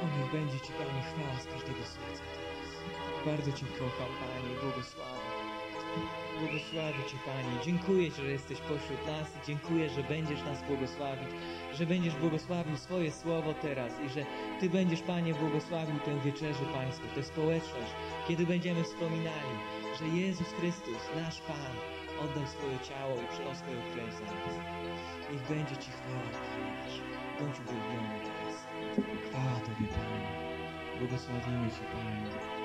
پانی جنکھویچ رسوش واگنس واپس پانی چیز پانی پوس یہ رست پہنج لوگ سواد